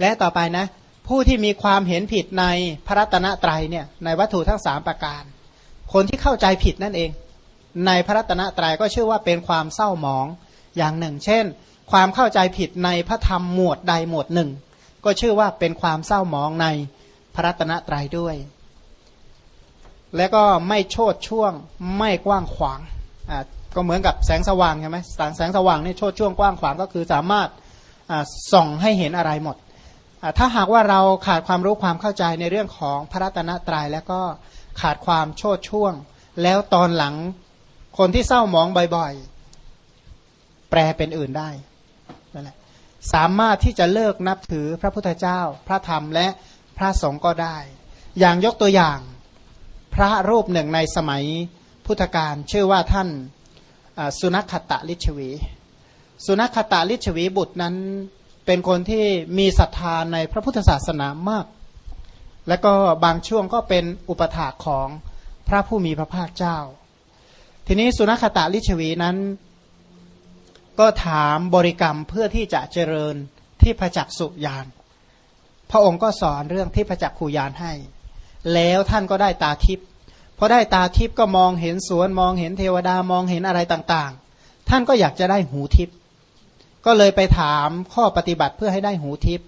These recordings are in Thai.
และต่อไปนะ ผู้ที่มีความเห็นผิดในพระรัตนตรัยเนี่ยในวัตถุทั้งสามประการ คนที่เข้าใจผิดนั่นเอง ในพระรัตนตรัยก็ชื่อว่าเป็นความเศร้าหมองอย่างหนึ่ง เช่น ความเข้าใจผิดในพระธรรมหมวดใดหมวดหนึ่ง ก็ชื่อว่าเป็นความเศร้าหมองในพระรัตนตรัยด้วย และก็ไม่โชดช่วงไม่กว้างขวางอ่าก็เหมือนกับแสงสว่างใช่ไหมแสงสว่างนี่โชดช่วงกว้างขวางก็คือสามารถส่องให้เห็นอะไรหมด ถ้าหากว่าเราขาดความรู้ความเข้าใจในเรื่องของพระรัตนตรยัยแล้วก็ขาดความโชดช่วง แล้วตอนหลังคนที่เศร้ามองบ่อยๆ แปลเป็นอื่นได้นั่นแหละสามารถที่จะเลิกนับถือพระพุทธเจ้า พระธรรมและพระสงฆ์ก็ได้ อย่างยกตัวอย่างพระรูปหนึ่งในสมัยพุทธกาลชื่อว่าท่านสุนัขตะลิชวี สุนัขตะลิชวีบุตรนั้น เป็นคนที่มีศรัทธาในพระพุทธศาสนามาก และก็บางช่วงก็เป็นอุปถาของพระผู้มีพระภาคเจ้า ทีนี้สุนัขตะลิชวีนั้น ก็ถามบริกรรมเพื่อที่จะเจริญที่พระจักสุยาน พระองค์ก็สอนเรื่องที่พระจักขูยานให้ แล้วท่านก็ได้ตาทิพย์พอได้ตาทิพย์ก็มองเห็นสวนมองเห็นเทวดามองเห็นอะไรต่างๆ ท่านก็อยากจะได้หูทิพย์ ก็เลยไปถามข้อปฏิบัติเพื่อให้ได้หูทิพย์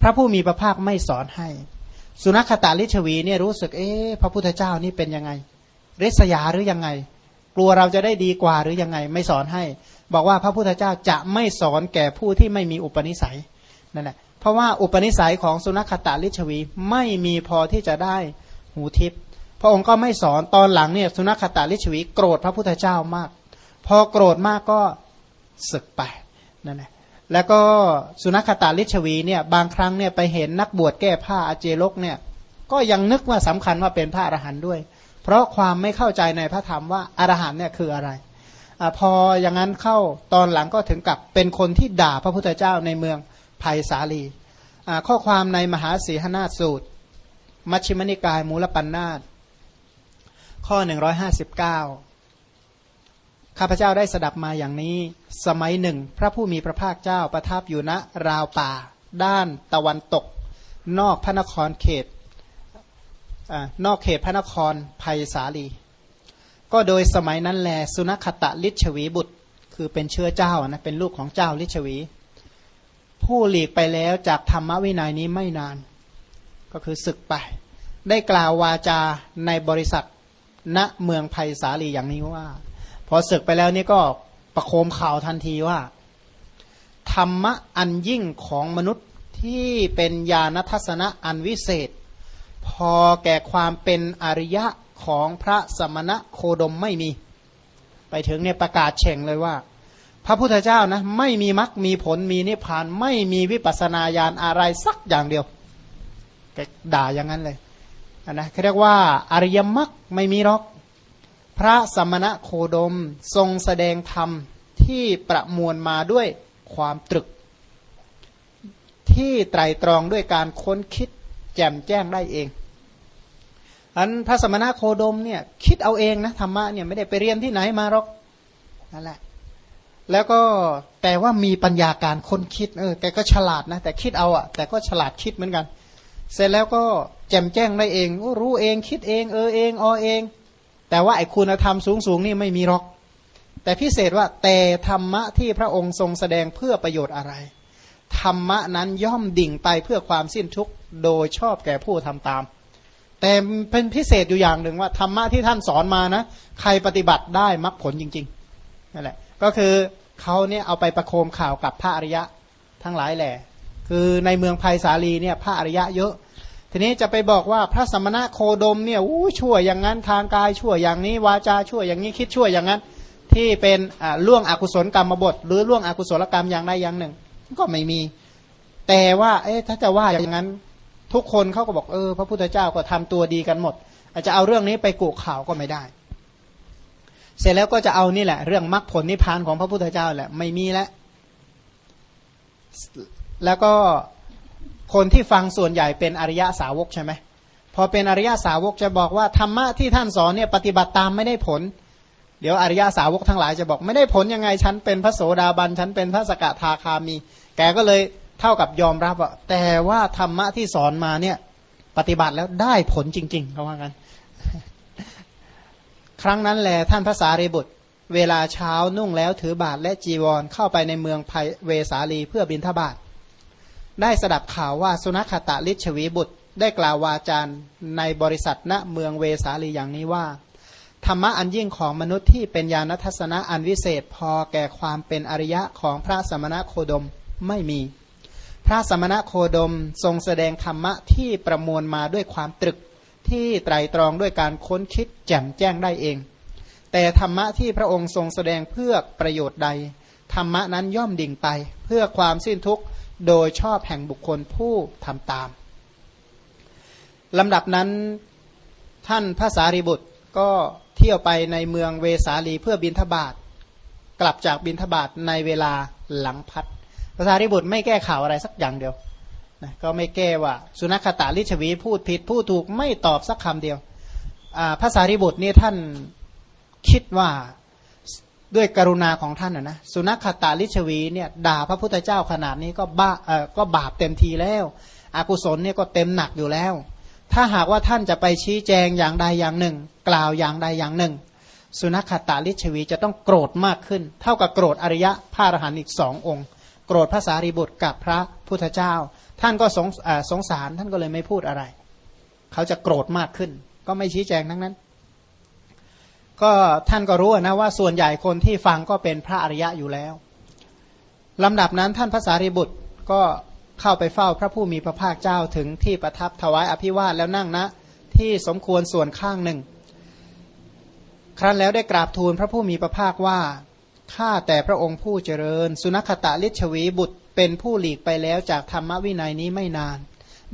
พระผู้มีพระภาคไม่สอนให้ สุนัขตาลิชวีเนี่ยรู้สึกเอ๊ะพระพุทธเจ้านี่เป็นยังไงริษยาหรือยังไง กลัวเราจะได้ดีกว่าหรือยังไง ไม่สอนให้ บอกว่าพระพุทธเจ้าจะไม่สอนแก่ผู้ที่ไม่มีอุปนิสัยนั่นแหละเพราะว่าอุปนิสัยของสุนัขตาลิชวีไม่มีพอที่จะได้หูทิพย์พระองค์ก็ไม่สอนตอนหลังเนี่ยสุนัขตาลิชวี โกรธพระพุทธเจ้ามาก พอโกรธมากก็ศึกไป นั่นแหละแล้วก็สุนัขตาลิชวีเนี่ยบางครั้งเนี่ยไปเห็นนักบวชแก้ผ้าอาเจลกเนี่ยก็ยังนึกว่าสำคัญว่าเป็นพระอรหันต์ด้วย เพราะความไม่เข้าใจในพระธรรมว่าอรหันต์เนี่ยคืออะไรอพออย่างนั้นเข้าตอนหลังก็ถึงกับเป็นคนที่ด่าพระพุทธเจ้าในเมืองภัยสาลีข้อความในมหาสีหนาสูตร มัชฌิมนิกายมูลปัญนาตข้อ 159 ข้าพเจ้าได้สดับมาอย่างนี้ สมัยหนึ่ง พระผู้มีพระภาคเจ้าประทับอยู่ณราวป่า ด้านตะวันตก นอกพระนครเขตอนอกเขตพระนครภัยสาลี ก็โดยสมัยนั้นแลสุนัขตะลิชวีบุตร คือเป็นเชื้อเจ้านะเป็นลูกของเจ้าลิชวี ผู้หลีกไปแล้วจากธรรมวินัยนี้ไม่นาน ก็คือศึกไป ได้กล่าววาจาในบริษัทณเมืองภัยสาลีอย่างนี้ว่า พอศึกไปแล้วนี่ก็ประโคมข่าวทันทีว่า ธรรมะอันยิ่งของมนุษย์ที่เป็นญาณทัศนะอันวิเศษ พอแก่ความเป็นอริยะของพระสมณะโคดมไม่มี ไปถึงเนี่ยประกาศเฉ่งเลยว่า พระพุทธเจ้านะไม่มีมรรคมีผลมีนิพพานไม่มีวิปัสนาญาณอะไรสักอย่างเดียวแกด่าอย่างนั้นเลยนะเขาเรียกว่าอริยมรรคไม่มีหรอก พระสมณะโคดมทรงแสดงธรรมที่ประมวลมาด้วยความตรึก ที่ไตรตรองด้วยการค้นคิดแจ่มแจ้งได้เอง อันพระสมณะโคดมเนี่ยคิดเอาเองนะธรรมะเนี่ยไม่ได้ไปเรียนที่ไหนมาหรอกนั่นแหละ แล้วก็แต่ว่ามีปัญญาการค้นคิดเออแกก็ฉลาดนะ แต่คิดเอาอะแต่ก็ฉลาดคิดเหมือนกัน เสร็จแล้วก็แจ่มแจ้งได้เองรู้เองคิดเอง เออเองออเอง แต่ว่าไอ้คุณธรรมสูงสูงนี่ไม่มีหรอก แต่พิเศษว่าแต่ธรรมะที่พระองค์ทรงแสดงเพื่อประโยชน์อะไร ธรรมะนั้นย่อมดิ่งไปเพื่อความสิ้นทุกข์โดยชอบแก่ผู้ทำตาม แต่เป็นพิเศษอยู่อย่างหนึ่งว่าธรรมะที่ท่านสอนมานะ ใครปฏิบัติได้มรรคผลจริงๆนั่นแหละก็คือเขาเนี่ยเอาไปประโคมข่าวกับพระอริยะทั้งหลายแหละคือในเมืองไผ่สาลีเนี่ยพระอริยะเยอะ ทีนี้จะไปบอกว่าพระสมณะโคดมเนี่ยอู้ชั่วอย่างนั้นทางกายชั่วอย่างนี้วาจาชั่วอย่างนี้คิดชั่วอย่างนั้น ที่เป็นล่วงอกุศลกรรมบท หรือล่วงอกุศลกรรมอย่างใดอย่างหนึ่ง ก็ไม่มี แต่ว่าเอ๊ะถ้าจะว่าอย่างนั้นทุกคนเขาก็บอกเออพระพุทธเจ้าก็ทำตัวดีกันหมด อาจจะเอาเรื่องนี้ไปกุข่าวก็ไม่ได้ เสร็จแล้วก็จะเอานี่แหละ เรื่องมรรคผลนิพพานของพระพุทธเจ้าแหละไม่มีแล้วแล้วก็ คนที่ฟังส่วนใหญ่เป็นอริยะสาวกใช่ไหมพอเป็นอริยะสาวกจะบอกว่าธรรมะที่ท่านสอนเนี่ยปฏิบัติตามไม่ได้ผล เดี๋ยวอริยะสาวกทั้งหลายจะบอกไม่ได้ผลยังไงฉันเป็นพระโสดาบันฉันเป็นพระสกทาคามี แกก็เลยเท่ากับยอมรับอะแต่ว่าธรรมะที่สอนมาเนี่ยปฏิบัติแล้วได้ผลจริงๆเขาว่ากัน ครั้งนั้นแหละท่านพระสารีบุตร เวลาเช้านุ่งแล้วถือบาทและจีวรเข้าไปในเมืองเวสาลีเพื่อบินทบาท ได้สดับข่าวว่าสุนัขตะลิชวีบุตร ได้กล่าววาจาในบริษัทณเมืองเวสาลีอย่างนี้ว่า ธรรมะอันยิ่งของมนุษย์ที่เป็นญาณทัศนะอันวิเศษพอแก่ความเป็นอริยะของพระสมณะโคดมไม่มี พระสมณะโคดมทรงแสดงธรรมะที่ประมวลมาด้วยความตรึกที่ไตรตรองด้วยการค้นคิดแจ่มแจ้งได้เอง แต่ธรรมะที่พระองค์ทรงแสดงเพื่อประโยชน์ใด ธรรมะนั้นย่อมดิ่งไป เพื่อความสิ้นทุกข์ โดยชอบแห่งบุคคลผู้ทำตามลำดับนั้นท่านพระสารีบุตรก็เที่ยวไปในเมืองเวสาลีเพื่อบินทบาทกลับจากบินทบาทในเวลาหลังพัดพระสารีบุตรไม่แก้ข่าวอะไรสักอย่างเดียวนะก็ไม่แก้ว่า สุนัขตาลิชวีพูดผิดพูดถูกไม่ตอบสักคำเดียวพระสารีบุตรนี่ท่านคิดว่า ด้วยกรุณาของท่านนะสุนัขตาลิชวีเนี่ยด่าพระพุทธเจ้าขนาดนี้ก็บ้าเออก็บาปเต็มทีแล้วอากุศลเนี่ยก็เต็มหนักอยู่แล้ว ถ้าหากว่าท่านจะไปชี้แจงอย่างใดอย่างหนึ่ง กล่าวอย่างใดอย่างหนึ่ง สุนัขตาลิชวีจะต้องโกรธมากขึ้น เท่ากับโกรธอริยะพระอรหันต์อีกสององค์ โกรธพระสารีบุตรกับพระพุทธเจ้า ท่านก็สงสงสารท่านก็เลยไม่พูดอะไร เขาจะโกรธมากขึ้น ก็ไม่ชี้แจงทั้งนั้น ก็ท่านก็รู้นะว่าส่วนใหญ่คนที่ฟังก็เป็นพระอริยะอยู่แล้วลำดับนั้นท่านพระสารีบุตรก็เข้าไปเฝ้าพระผู้มีพระภาคเจ้าถึงที่ประทับถวายอภิวาทแล้วนั่งนะที่สมควรส่วนข้างหนึ่ง ครั้นแล้วได้กราบทูลพระผู้มีพระภาคว่าข้าแต่พระองค์ผู้เจริญ สุนัขตะลิชวีบุตรเป็นผู้หลีกไปแล้วจากธรรมวินัยนี้ไม่นาน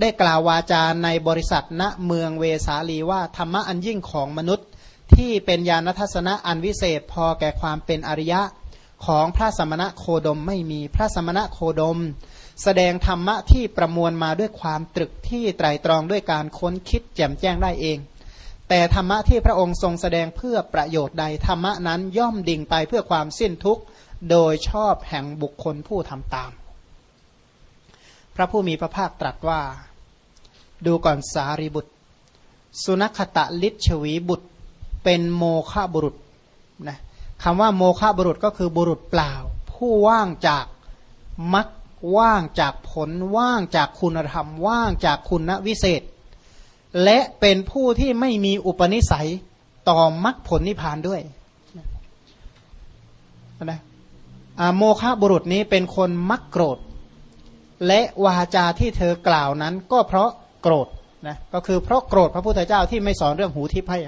ได้กล่าววาจาในบริษัทณเมืองเวสาลีว่าธรรมะอันยิ่งของมนุษย์ ที่เป็นญาณทัศนะอันวิเศษพอแก่ความเป็นอริยะของพระสมณะโคดมไม่มีพระสมณะโคดม แสดงธรรมะที่ประมวลมาด้วยความตรึกที่ไตรตรองด้วยการค้นคิดแจ่มแจ้งได้เอง แต่ธรรมะที่พระองค์ทรงแสดงเพื่อประโยชน์ใดธรรมะนั้นย่อมดิ่งไปเพื่อความสิ้นทุกข์ โดยชอบแห่งบุคคลผู้ทำตาม พระผู้มีพระภาคตรัสว่า ดูก่อนสารีบุตร สุนัขตะลิชวีบุตร เป็นโมฆะบุรุษนะคำว่าโมฆะบุรุษก็คือบุรุษเปล่า ผู้ว่างจากมักว่างจากผลว่างจากคุณธรรม ว่างจากคุณวิเศษ และเป็นผู้ที่ไม่มีอุปนิสัยต่อมรรคผลนิพพานด้วยนะโมฆะบุรุษนี้เป็นคนมักโกรธ และวาจาที่เธอกล่าวนั้นก็เพราะโกรธนะก็คือเพราะโกรธพระพุทธเจ้าที่ไม่สอนเรื่องหูทิพย์ให้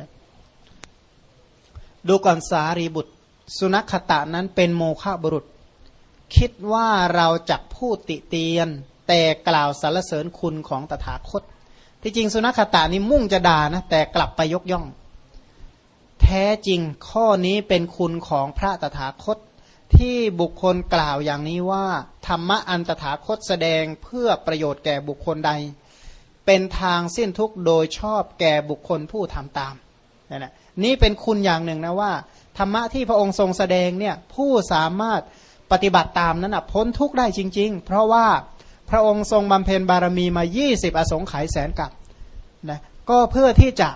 ดูก่อนสารีบุตร สุนัขตะนั้นเป็นโมฆะบุรุษ คิดว่าเราจักพูดติเตียน แต่กล่าวสรรเสริญคุณของตถาคต ที่จริงสุนัขตะนี้มุ่งจะด่านะแต่กลับไปยกย่อง แท้จริงข้อนี้เป็นคุณของพระตถาคต ที่บุคคลกล่าวอย่างนี้ว่า ธรรมะอันตถาคตแสดงเพื่อประโยชน์แก่บุคคลใด เป็นทางสิ้นทุกโดยชอบแก่บุคคลผู้ทำตามนี่นะ นี่เป็นคุณอย่างหนึ่งนะว่า ธรรมะที่พระองค์ทรงแสดงเนี่ยผู้สามารถปฏิบัติตามนั้นนะพ้นทุกข์ได้จริง ๆ เพราะว่าพระองค์ทรงบำเพ็ญบารมีมา 20 อสงไขยแสนกับนะก็เพื่อที่จะ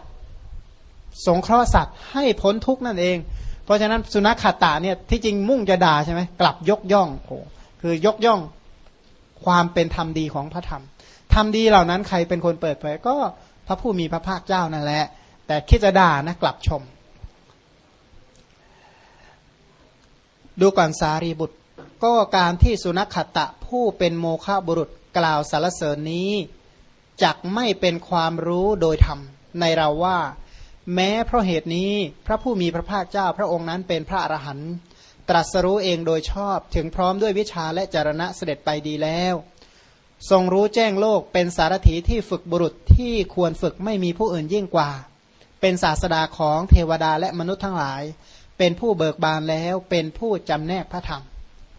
สงเคราะห์สัตว์ให้พ้นทุกข์นั่นเอง เพราะฉะนั้นสุนัขขตาเนี่ยที่จริงมุ่งจะด่าใช่ไหมกลับยกย่องโอ้คือยกย่องความเป็นธรรมดีของพระธรรมธรรมดีเหล่านั้นใครเป็นคนเปิดเผยก็พระผู้มีพระภาคเจ้านั่นแหละ แต่คิดจะด่านะกลับชม ดูก่อนสารีบุตร ก็การที่สุนัขขตะผู้เป็นโมฆะบุรุษกล่าวสารเสริญนี้จักไม่เป็นความรู้โดยธรรมในเราว่า แม้เพราะเหตุนี้พระผู้มีพระภาคเจ้าพระองค์นั้นเป็นพระอรหันต์ตรัสรู้เองโดยชอบถึงพร้อมด้วยวิชาและจารณะเสด็จไปดีแล้ว ทรงรู้แจ้งโลกเป็นสารถีที่ฝึกบุรุษที่ควรฝึกไม่มีผู้อื่นยิ่งกว่า เป็นศาสดาของเทวดาและมนุษย์ทั้งหลาย เป็นผู้เบิกบานแล้วเป็นผู้จำแนกพระธรรม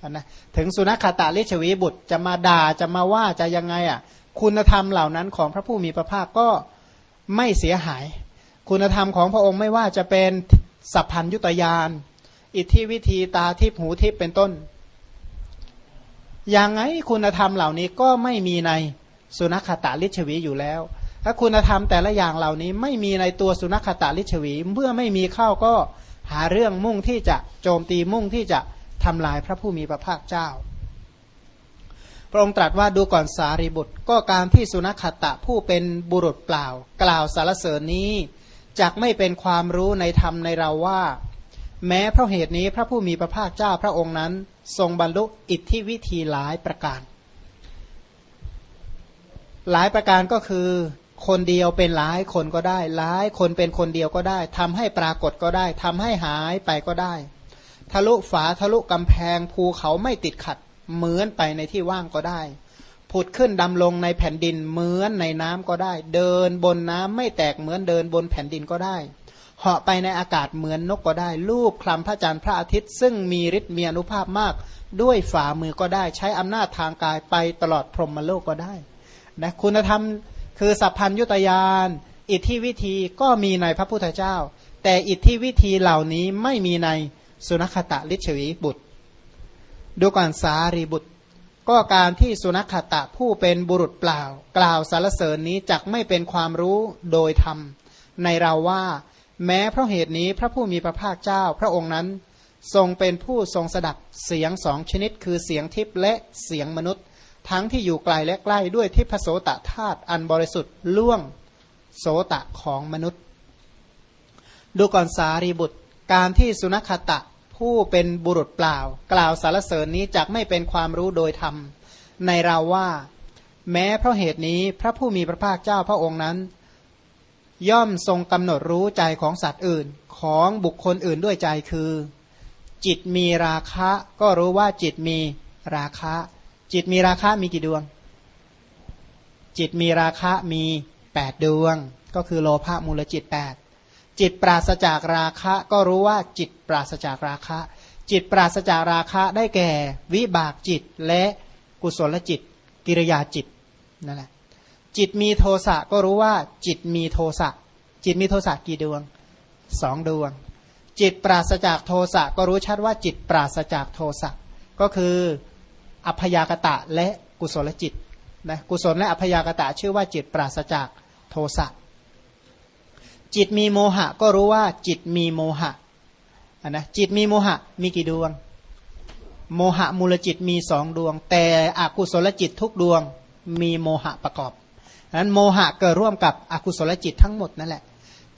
นะถึงสุนัขตาลิชวีบุตรจะมาด่าจะมาว่าจะยังไงอะคุณธรรมเหล่านั้นของพระผู้มีพระภาคก็ไม่เสียหาย คุณธรรมของพระองค์ไม่ว่าจะเป็นสัพพัญยุตยาน อิทธิวิธีตาทิพหูทิพเป็นต้นอย่างไงคุณธรรมเหล่านี้ก็ไม่มีในสุนัขตาลิชวีอยู่แล้ว ถ้าคุณธรรมแต่ละอย่างเหล่านี้ไม่มีในตัวสุนัขตาลิชวี เมื่อไม่มีเข้าก็หาเรื่องมุ่งที่จะโจมตีมุ่งที่จะทำลายพระผู้มีพระภาคเจ้า พระองค์ตรัสว่าดูก่อนสารีบุตร ก็การที่สุนัขตะผู้เป็นบุรุษเปล่า กล่าวสารเสริญนี้จักไม่เป็นความรู้ในธรรมในเราว่า แม้เพราะเหตุนี้พระผู้มีพระภาคเจ้าพระองค์นั้น ทรงบรรลุอิทธิวิธีหลายประการ หลายประการก็คือ คนเดียวเป็นหลายคนก็ได้ หลายคนเป็นคนเดียวก็ได้ทำให้ปรากฏก็ได้ทำให้หายไปก็ได้ ทะลุฝาทะลุกำแพงภูเขาไม่ติดขัด เหมือนไปในที่ว่างก็ได้ ผุดขึ้นดำลงในแผ่นดินเหมือนในน้ำก็ได้ เดินบนน้ำไม่แตกเหมือนเดินบนแผ่นดินก็ได้เหาะไปในอากาศเหมือนนกก็ได้ ลูบคลำพระจันทร์พระอาทิตย์ ซึ่งมีฤทธิ์มีอนุภาพมาก ด้วยฝ่ามือก็ได้ ใช้อำนาจทางกายไปตลอดพรหมโลกก็ได้นะคุณธรรม คือสัพพัญยุตยาน อิทธิวิธีก็มีในพระพุทธเจ้า แต่อิทธิวิธีเหล่านี้ไม่มีในสุนัขตะลิชวีบุตร ดูก่อนสารีบุตร ก็การที่สุนัขตะผู้เป็นบุรุษเปล่า กล่าวสารเสริญนี้จักไม่เป็นความรู้โดยธรรม ในเราว่า แม้เพราะเหตุนี้พระผู้มีพระภาคเจ้าพระองค์นั้น ทรงเป็นผู้ทรงสดับเสียงสองชนิดคือเสียงทิพและเสียงมนุษย์ ทั้งที่อยู่ไกลและใกล้ด้วยทิพโสตธาตุอันบริสุทธิ์ล่วงโสตะของมนุษย์ ดูก่อนสารีบุตร การที่สุนัขตะผู้เป็นบุรุษเปล่า กล่าวสารเสริญนี้จักไม่เป็นความรู้โดยธรรม ในเราว่า แม้เพราะเหตุนี้พระผู้มีพระภาคเจ้าพระองค์นั้น ย่อมทรงกำหนดรู้ใจของสัตว์อื่นของบุคคลอื่นด้วยใจคือ จิตมีราคะก็รู้ว่าจิตมีราคะ จิตมีราคะมีกี่ดวง จิตมีราคะมีแปดดวง ก็คือโลภะมูลจิตแปดจิตปราศจากราคะก็รู้ว่าจิตปราศจากราคะ จิตปราศจากราคะได้แก่ วิบากจิตและกุศลจิต กิริยาจิตนั่นแหละจิตมีโทสะก็รู้ว่าจิตมีโทสะจิตมีโทสะกี่ดวงสองดวง จิตปราศจากโทสะก็รู้ชัดว่าจิตปราศจากโทสะก็คือ อัพยากตะและกุศลจิตนะกุศลและอัพยากตะชื่อว่าจิตปราศจากโทสะจิตมีโมหะ ก็รู้ว่าจิตมีโมหะนนะจิตมีโมหะมีกี่ดวง โมหะมูลจิตมีสองดวง แต่อกุศลจิตทุกดวงมีโมหะประกอบนั้นโมหะเกิดร่วมกับอกุศลจิตทั้งหมดนั่นแหละ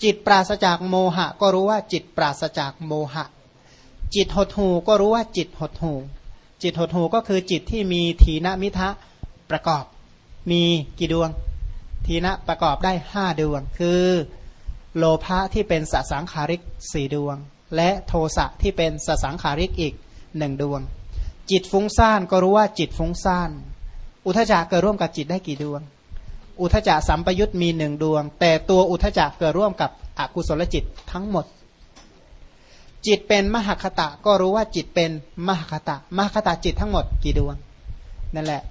จิตปราศจากโมหะ ก็รู้ว่าจิตปราศจากโมหะ จิตหดหูก็รู้ว่าจิตหดหู จิตหดหูก็คือจิตที่มีทีนมิทะประกอบ มีกี่ดวง ทีนะประกอบได้ห้าดวง คือโลภะที่เป็นสสังขาริกสี่ดวง และโทสะที่เป็นสสังขาริกอีกหนึ่งดวง จิตฟุ้งซ่านก็รู้ว่าจิตฟุ้งซ่าน อุทจักเกิดร่วมกับจิตได้กี่ดวง อุทจักสัมปยุตมีหนึ่งดวง แต่ตัวอุทจักเกิดร่วมกับอกุศลจิตทั้งหมด จิตเป็นมหคตะ ก็รู้ว่าจิตเป็นมหคตะ มหคตะจิตทั้งหมดกี่ดวง นั่นแหละ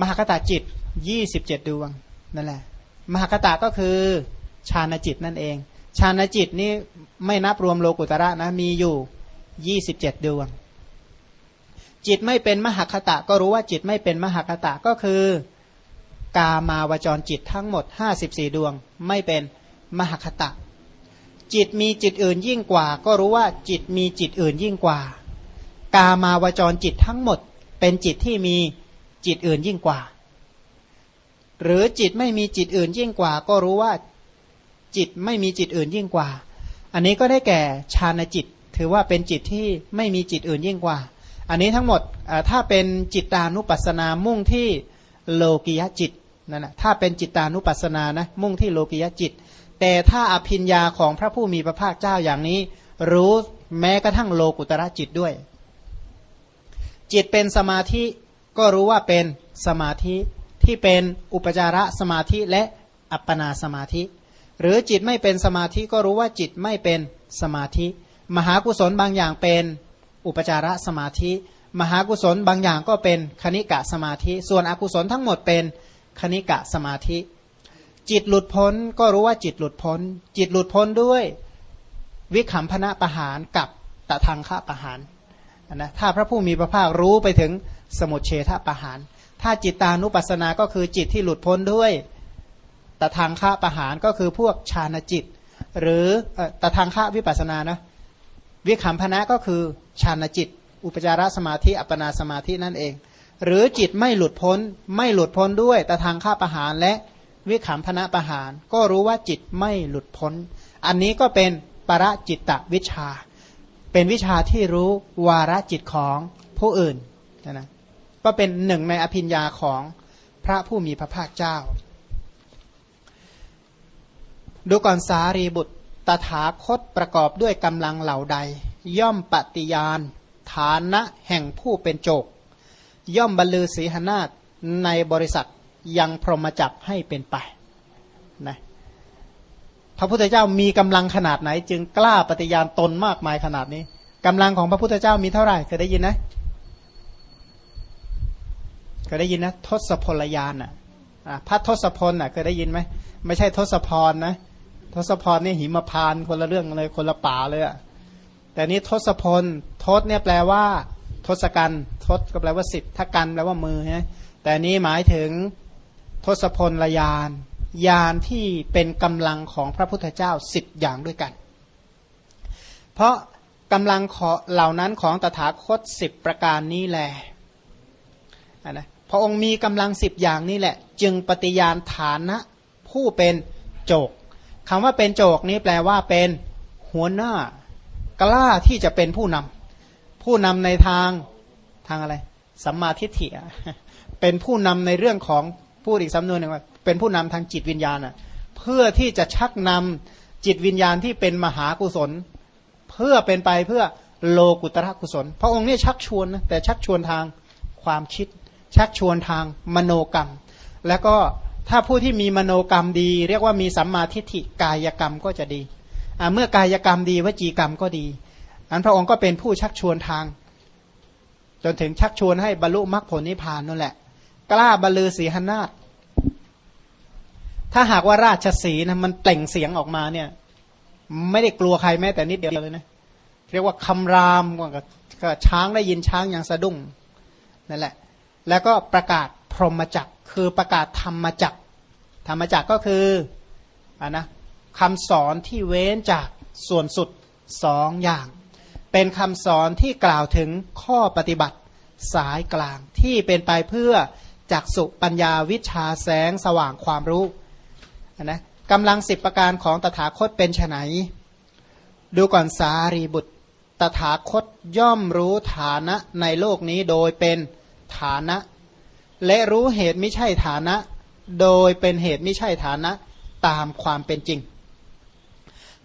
มหคตะจิตยี่สิบเจ็ดดวงนั่นแหละ มหคตะก็คือฌานจิตนั่นเองฌานจิตนี่ไม่นับรวมโลกุตระนะมีอยู่ยี่สิบเจ็ดดวง จิตไม่เป็นมหคตะ ก็รู้ว่าจิตไม่เป็นมหคตะก็คือกามาวจรจิตทั้งหมดห้าสิบสี่ดวง ไม่เป็นมหคตะ จิตมีจิตอื่นยิ่งกว่า ก็รู้ว่าจิตมีจิตอื่นยิ่งกว่า กามาวจรจิตทั้งหมด เป็นจิตที่มีจิตอื่นยิ่งกว่า หรือจิตไม่มีจิตอื่นยิ่งกว่า ก็รู้ว่าจิตไม่มีจิตอื่นยิ่งกว่า อันนี้ก็ได้แก่ฌานจิต ถือว่าเป็นจิตที่ไม่มีจิตอื่นยิ่งกว่า อันนี้ทั้งหมดถ้าเป็นจิตตานุปัสสนามุ่งที่โลกิยจิตนั่นแหะถ้าเป็นจิตตานุปัสสนานะมุ่งที่โลกิยจิต แต่ถ้าอภิญญาของพระผู้มีพระภาคเจ้าอย่างนี้ รู้แม้กระทั่งโลกุตระจิตด้วย จิตเป็นสมาธิก็รู้ว่าเป็นสมาธิที่เป็นอุปจาระสมาธิและอัปปนาสมาธิ หรือจิตไม่เป็นสมาธิก็รู้ว่าจิตไม่เป็นสมาธิ มหากุศลบางอย่างเป็นอุปจารสมาธิ มหากุศลบางอย่างก็เป็นคณิกะสมาธิ ส่วนอกุศลทั้งหมดเป็นคณิกะสมาธิ จิตหลุดพ้นก็รู้ว่าจิตหลุดพ้น จิตหลุดพ้นด้วย วิขำพนะประหารกับตะทางฆะประหารนะถ้าพระผู้มีพระภาครู้ไปถึงสมุทเฉทประหาร ถ้าจิตตานุปัสสนาก็คือจิตที่หลุดพ้นด้วยตทางค่าประหารก็คือพวกฌานจิต หรือตทางค่าวิปัสสนานะวิคัมพนะก็คือฌานจิต อุปจารสมาธิอัปปนาสมาธินั่นเอง หรือจิตไม่หลุดพ้นไม่หลุดพ้นด้วยตทางค่าประหารและ วิขำพนะประหาร ก็รู้ว่าจิตไม่หลุดพ้น อันนี้ก็เป็นประจิตตวิชา เป็นวิชาที่รู้วาระจิตของผู้อื่นนะก็เป็นหนึ่งในอภิญญาของพระผู้มีพระภาคเจ้า ดูก่อนสารีบุตรตถาคตประกอบด้วยกำลังเหล่าใด ย่อมปฏิญาณ ฐานะแห่งผู้เป็นโจก ย่อมบรรลือศีหนาฏในบริษัท ยังพรหมจักให้เป็นไปนะพระพุทธเจ้ามีกำลังขนาดไหน จึงกล้าปฏิญาณตนมากมายขนาดนี้กำลังของพระพุทธเจ้ามีเท่าไหร่เคยได้ยินนะเคยได้ยินนะทศพลยานอะพระทศพลอะเคยได้ยินไหมไม่ใช่ทศพรนะทศพรนี่หิมพานคนละเรื่องเลยคนละป่าเลยอะแต่นี้ทศพลทศเนี่ยแปลว่า ทศกัณฐ์ทศก็แปลว่าสิทธิ์ถ้ากันแปลว่ามือฮะแต่นี้หมายถึง ทศพลยานยานที่เป็นกำลังของพระพุทธเจ้าสิบอย่างด้วยกัน เพราะกำลังเหล่านั้นของตถาคตสิบประการนี้แหละนะพระองค์มีกำลังสิบอย่างนี้แหละ จึงปฏิญาณฐานะผู้เป็นโจกคำว่าเป็นโจกนี้แปลว่าเป็นหัวหน้ากล้าที่จะเป็นผู้นำผู้นำในทางทางอะไรสัมมาทิฏฐิเป็นผู้นำในเรื่องของ พูดอีกสำนวนหนึ่งว่าเป็นผู้นำทางจิตวิญญาณอะเพื่อที่จะชักนำจิตวิญญาณที่เป็นมหากุศล เพื่อเป็นไปเพื่อโลกุตระกุศล พระองค์นี่ชักชวนนะแต่ชักชวนทางความคิด ชักชวนทางมโนกรรม แล้วก็ถ้าผู้ที่มีมโนกรรมดี เรียกว่ามีสัมมาทิฏฐิกายกรรมก็จะดีเมื่อกายกรรมดีวจีกรรมก็ดีอันพระองค์ก็เป็นผู้ชักชวนทาง จนถึงชักชวนให้บรรลุมรรคผลนิพพานนั่นแหละ กล้าบรรลือสีหนาฏ ถ้าหากว่าราชสีนะมันเปล่งเสียงออกมาเนี่ย ไม่ได้กลัวใครแม้แต่นิดเดียวเลยนะเรียกว่าคำรามก็ช้างได้ยินช้างอย่างสะดุ้งนั่นแหละ แล้วก็ประกาศพรหมจักคือประกาศธรรมจักธรรมจักก็คืออ่านะคำสอนที่เว้นจากส่วนสุดสองอย่าง เป็นคำสอนที่กล่าวถึงข้อปฏิบัติสายกลางที่เป็นไปเพื่อจักสุปัญญาวิชาแสงสว่างความรู้ นะกำลังสิบประการของตถาคตเป็นไนดูก่อนสารีบุตร ตถาคตย่อมรู้ฐานะในโลกนี้โดยเป็นฐานะ และรู้เหตุไม่ใช่ฐานะ โดยเป็นเหตุไม่ใช่ฐานะตามความเป็นจริง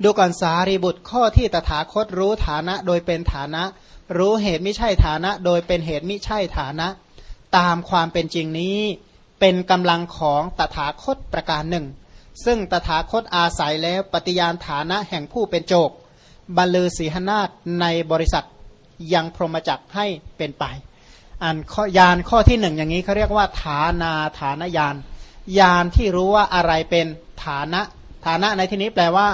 ดูก่อนสารีบุตรข้อที่ตถาคตรู้ฐานะโดยเป็นฐานะ รู้เหตุไม่ใช่ฐานะ โดยเป็นเหตุไม่ใช่ฐานะ ตามความเป็นจริงนี้ เป็นกำลังของตถาคตประการหนึ่ง ซึ่งตถาคตอาศัยแล้วปฏิญาณฐานะแห่งผู้เป็นโจกบรรลือศีหนาฏในบริษัทยังพรหมจักให้เป็นไปอันข้อยานข้อที่หนึ่งอย่างนี้เขาเรียกว่า ฐานาฐานยานยานที่รู้ว่าอะไรเป็นฐานะ ฐานะในที่นี้แปลว่า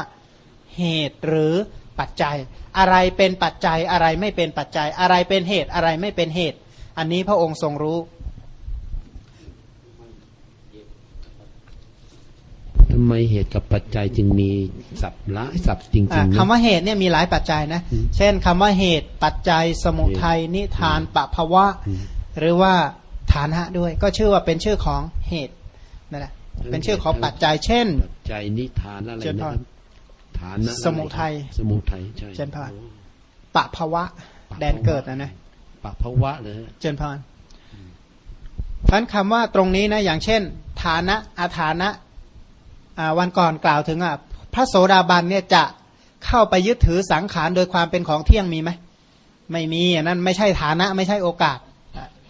เหตุหรือปัจจัย อะไรเป็นปัจจัยอะไรไม่เป็นปัจจัย อะไรเป็นเหตุอะไรไม่เป็นเหตุ อันนี้พระองค์ทรงรู้ ทำไมเหตุกับปัจจัยจึงมีสับละสับจริงๆคำว่าเหตุเนี่ยมีหลายปัจจัยนะ เช่นคำว่าเหตุปัจจัยสมุทัยนิทานปะภวะ หรือว่าฐานะด้วย ก็ชื่อว่าเป็นชื่อของเหตุนั่นแหละเป็นชื่อของปัจจัย เช่นปัจจัยนิทานอะไรนะฐานะสมุทัยสมุทัยใช่เช่นพานปะภวะ แดนเกิดนะนะปะภวะเลยเจนพานพันคำว่าตรงนี้นะอย่างเช่น ฐานะอาฐานะ วันก่อนกล่าวถึงอะพระโสดาบันเนี่ยจะเข้าไปยึดถือสังขารโดยความเป็นของเที่ยงมีไหมไม่มีนั่นไม่ใช่ฐานะไม่ใช่โอกาส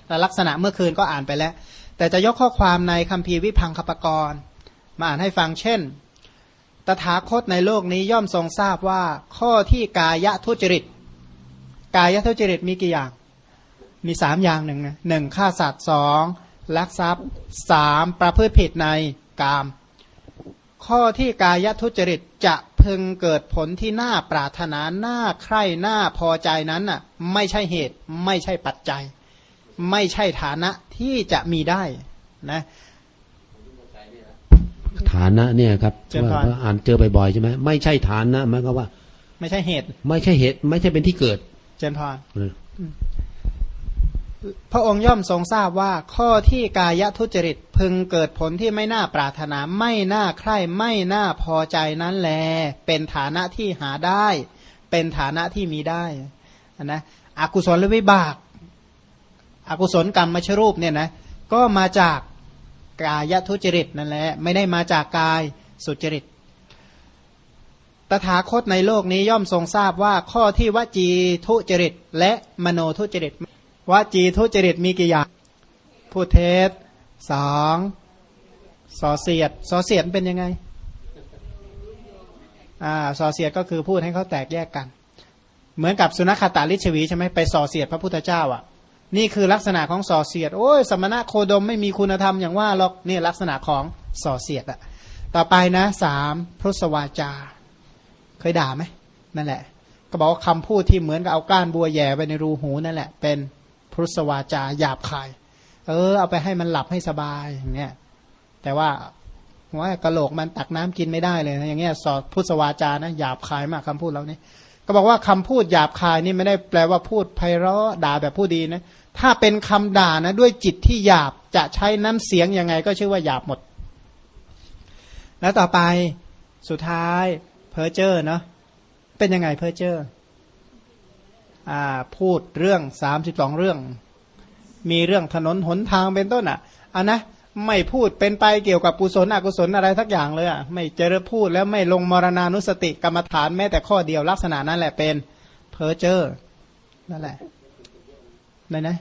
แต่ลักษณะเมื่อคืนก็อ่านไปแล้ว แต่จะยกข้อความในคัมภีร์วิพังคปกรณ์มาอ่านให้ฟังเช่น ตถาคตในโลกนี้ย่อมทรงทราบว่าข้อที่กายทุจริต กายทุจริตมีกี่อย่าง มีสามอย่างหนึ่งนะหนึ่งฆ่าสัตว์สองลักทรัพย์สามประพฤติผิดในกาม ข้อที่กายทุจริตจะพึงเกิดผลที่น่าปรารถนาน่าใคร่น่าพอใจนั้นน่ะไม่ใช่เหตุไม่ใช่ปัจจัย ไม่ใช่ฐานะที่จะมีได้นะฐานะเนี่ยครับเจริญพรว่าว่าอ่านเจอบ่อยๆใช่ไหมไม่ใช่ฐานะหมายความว่า ไม่ใช่เหตุ ไม่ใช่เหตุ ไม่ใช่เป็นที่เกิด เจนพร พระองค์ย่อมทรงทราบว่าข้อที่กายทุจริตพึงเกิดผลที่ไม่น่าปรารถนาไม่น่าใคร่ไม่น่าพอใจนั้นแล เป็นฐานะที่หาได้ เป็นฐานะที่มีได้นะอกุศลและวิบากอากุศลกรรมมชรูปเนี่ยนะก็มาจากกายทุจริตนั่นแหละไม่ได้มาจากกายสุจริต ตถาคตในโลกนี้ย่อมทรงทราบว่าข้อที่วจีทุจริต และมโนทุจริต วจีทุจริตมีกี่อย่างพูดเท็จสองสอเสียดสอเสียดเป็นยังไงอ่าสอเสียดก็คือพูดให้เขาแตกแยกกัน เหมือนกับสุนัขตาลิชวีใช่ไหมไปส่อเสียดพระพุทธเจ้าอะ นี่คือลักษณะของส่อเสียด โอ้ยสมณะโคดมไม่มีคุณธรรมอย่างว่าหรอกนี่ลักษณะของส่อเสียดอะ ต่อไปนะสามพุทธวาจา เคยด่าไหมนั่นแหละ ก็บอกว่าคำพูดที่เหมือนกับเอาก้านบัวแย่ไปในรูหูนั่นแหละ เป็น พุทธวาจาหยาบคาย เออ เอาไปให้มันหลับให้สบายอย่างเงี้ยแต่ว่าว่ากระโหลกมันตักน้ำกินไม่ได้เลยนะอย่างเงี้ยสอดพุทธวาจานะหยาบคายมากคำพูดเรานี่ก็บอกว่าคำพูดหยาบคายนี่ไม่ได้แปลว่าพูดไพเราะด่าแบบผู้ดีนะถ้าเป็นคำด่านะด้วยจิตที่หยาบจะใช้น้ำเสียงยังไงก็ชื่อว่าหยาบหมด แล้วต่อไปสุดท้ายเพอเจอร์เนาะเป็นยังไงเพอเจอร์ พูดเรื่องสามสิบสองเรื่อง มีเรื่องถนนหนทางเป็นต้นอะอะนะไม่พูดเป็นไปเกี่ยวกับกุศลอกุศลอะไรทักอย่างเลยอะไม่เจริญพูดแล้วไม่ลงมรณานุสติกรรมฐานแม้แต่ข้อเดียวลักษณะนั้นแหละเป็นเพอเจอร์นั่นแหละนั่นนะ